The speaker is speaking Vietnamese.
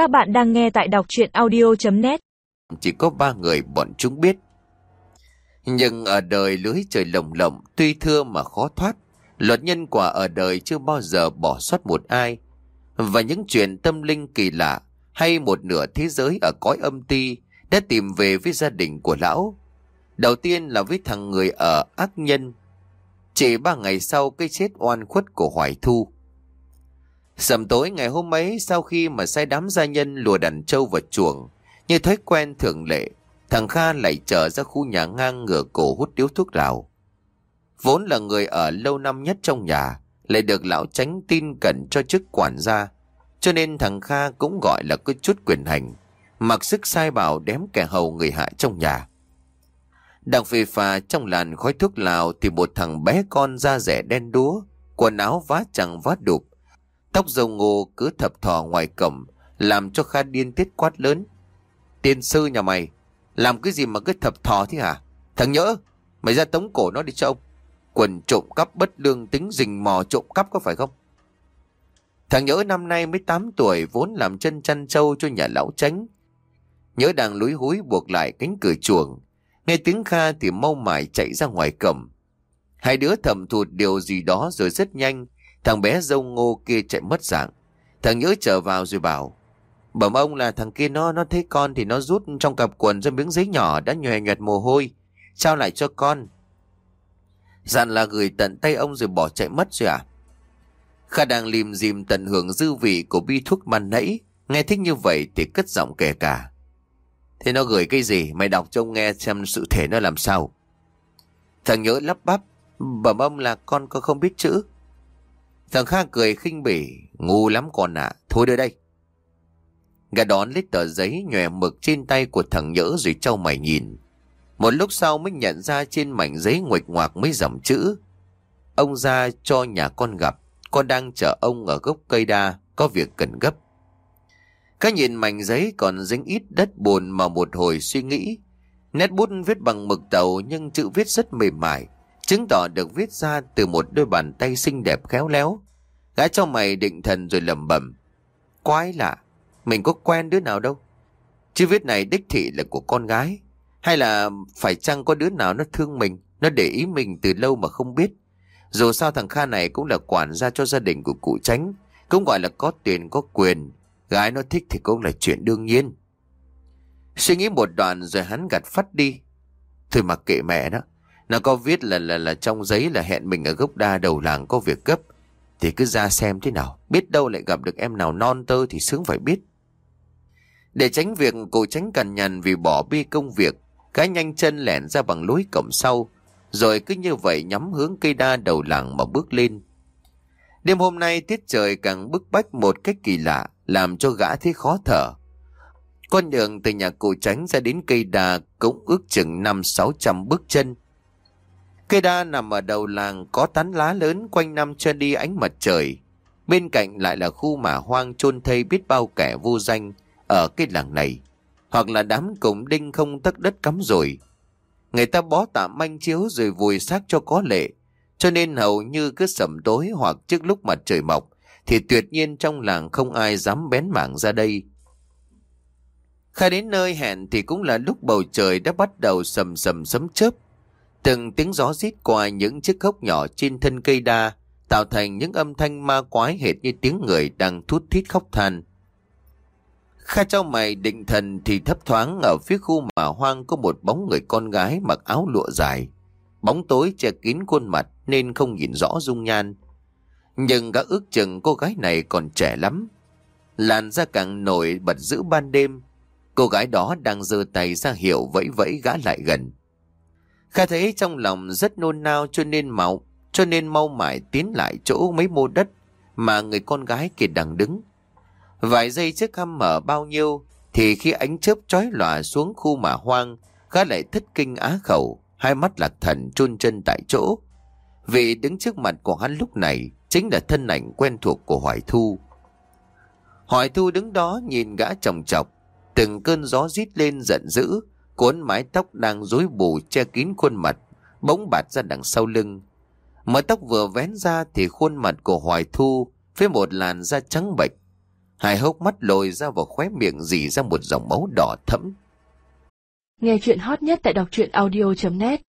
Các bạn đang nghe tại đọc chuyện audio.net Chỉ có ba người bọn chúng biết. Nhưng ở đời lưới trời lồng lộng, tuy thưa mà khó thoát. Luật nhân quả ở đời chưa bao giờ bỏ sót một ai. Và những chuyện tâm linh kỳ lạ, hay một nửa thế giới ở cõi âm ti, đã tìm về với gia đình của lão. Đầu tiên là với thằng người ở ác nhân. Chỉ ba ngày sau cái chết oan khuất của Hoài Thu. Sầm tối ngày hôm ấy sau khi mà sai đám gia nhân lùa đàn trâu vào chuồng, như thói quen thường lệ, thằng Kha lại trở ra khu nhà ngang ngửa cổ hút điếu thuốc lào. Vốn là người ở lâu năm nhất trong nhà, lại được lão tránh tin cẩn cho chức quản gia, cho nên thằng Kha cũng gọi là có chút quyền hành, mặc sức sai bảo đếm kẻ hầu người hại trong nhà. Đang phê pha trong làn khói thuốc lào thì một thằng bé con da rẻ đen đúa, quần áo vá chẳng vá đục, Tóc dầu ngô cứ thập thò ngoài cổng, làm cho Kha điên tiết quát lớn. Tiên sư nhà mày, làm cái gì mà cứ thập thò thế hả? Thằng nhỡ, mày ra tống cổ nó đi cho ông. Quần trộm cắp bất lương tính rình mò trộm cắp có phải không? Thằng nhỡ năm nay mới 8 tuổi vốn làm chân chăn trâu cho nhà lão tránh. Nhớ đang lúi húi buộc lại cánh cửa chuồng. Nghe tiếng Kha thì mau mải chạy ra ngoài cổng. Hai đứa thầm thụt điều gì đó rồi rất nhanh Thằng bé dâu ngô kia chạy mất dạng. Thằng nhớ trở vào rồi bảo. Bẩm ông là thằng kia nó nó thấy con thì nó rút trong cặp quần ra miếng giấy nhỏ đã nhòe nhòe mồ hôi. Trao lại cho con. Dặn là gửi tận tay ông rồi bỏ chạy mất rồi à? Kha đang lim dìm tận hưởng dư vị của bi thuốc man nãy. Nghe thích như vậy thì cất giọng kể cả. Thế nó gửi cái gì? Mày đọc cho ông nghe xem sự thể nó làm sao. Thằng nhớ lắp bắp. Bẩm ông là con có không biết chữ. Thằng Kha cười khinh bỉ, ngu lắm con ạ, thôi đưa đây. Gà đón lấy tờ giấy nhòe mực trên tay của thằng nhỡ rồi trao mày nhìn. Một lúc sau mới nhận ra trên mảnh giấy nguệch ngoạc mấy dòng chữ. Ông ra cho nhà con gặp, con đang chờ ông ở gốc cây đa, có việc cần gấp. Các nhìn mảnh giấy còn dính ít đất bùn mà một hồi suy nghĩ. Nét bút viết bằng mực tàu nhưng chữ viết rất mềm mại chứng tỏ được viết ra từ một đôi bàn tay xinh đẹp khéo léo. Gã cho mày định thần rồi lầm bẩm Quái lạ, mình có quen đứa nào đâu. Chứ viết này đích thị là của con gái. Hay là phải chăng có đứa nào nó thương mình, nó để ý mình từ lâu mà không biết. Dù sao thằng Kha này cũng là quản gia cho gia đình của cụ tránh, cũng gọi là có tiền có quyền. Gái nó thích thì cũng là chuyện đương nhiên. Suy nghĩ một đoạn rồi hắn gạt phát đi. Thôi mặc kệ mẹ đó, nó có viết là là là trong giấy là hẹn mình ở gốc đa đầu làng có việc gấp. Thì cứ ra xem thế nào. Biết đâu lại gặp được em nào non tơ thì sướng phải biết. Để tránh việc cô tránh cằn nhằn vì bỏ bi công việc, cái nhanh chân lẻn ra bằng lối cổng sau. Rồi cứ như vậy nhắm hướng cây đa đầu làng mà bước lên. Đêm hôm nay tiết trời càng bức bách một cách kỳ lạ, làm cho gã thấy khó thở. Con đường từ nhà cụ tránh ra đến cây đa cũng ước chừng năm sáu trăm bước chân. Cây đa nằm ở đầu làng, có tán lá lớn quanh năm cho đi ánh mặt trời. Bên cạnh lại là khu mả hoang chôn thây biết bao kẻ vô danh ở cái làng này. Hoặc là đám cổng đinh không tất đất cắm rồi. Người ta bó tạm manh chiếu rồi vùi xác cho có lệ. Cho nên hầu như cứ sẩm tối hoặc trước lúc mặt trời mọc, thì tuyệt nhiên trong làng không ai dám bén mảng ra đây. Khai đến nơi hẹn thì cũng là lúc bầu trời đã bắt đầu sầm sầm sấm chớp. Từng tiếng gió rít qua những chiếc gốc nhỏ trên thân cây đa, tạo thành những âm thanh ma quái hệt như tiếng người đang thút thít khóc than. Kha trao mày định thần thì thấp thoáng ở phía khu mà hoang có một bóng người con gái mặc áo lụa dài. Bóng tối che kín khuôn mặt nên không nhìn rõ dung nhan. Nhưng gã ước chừng cô gái này còn trẻ lắm. Làn da càng nổi bật giữa ban đêm. Cô gái đó đang giơ tay ra hiệu vẫy vẫy gã lại gần. Kha thấy trong lòng rất nôn nao cho nên mau, cho nên mau mải tiến lại chỗ mấy mô đất mà người con gái kia đang đứng. Vài giây trước khăm mở bao nhiêu thì khi ánh chớp chói lòa xuống khu mả hoang, gã lại thất kinh á khẩu, hai mắt lạc thần chôn chân tại chỗ. Vì đứng trước mặt của hắn lúc này chính là thân ảnh quen thuộc của Hoài Thu. Hoài Thu đứng đó nhìn gã chồng chọc, từng cơn gió rít lên giận dữ, cuốn mái tóc đang rối bù che kín khuôn mặt, bỗng bạt ra đằng sau lưng. Mái tóc vừa vén ra thì khuôn mặt của Hoài Thu với một làn da trắng bệch. Hai hốc mắt lồi ra vào khóe miệng dì ra một dòng máu đỏ thẫm. Nghe chuyện hot nhất tại đọc truyện audio.net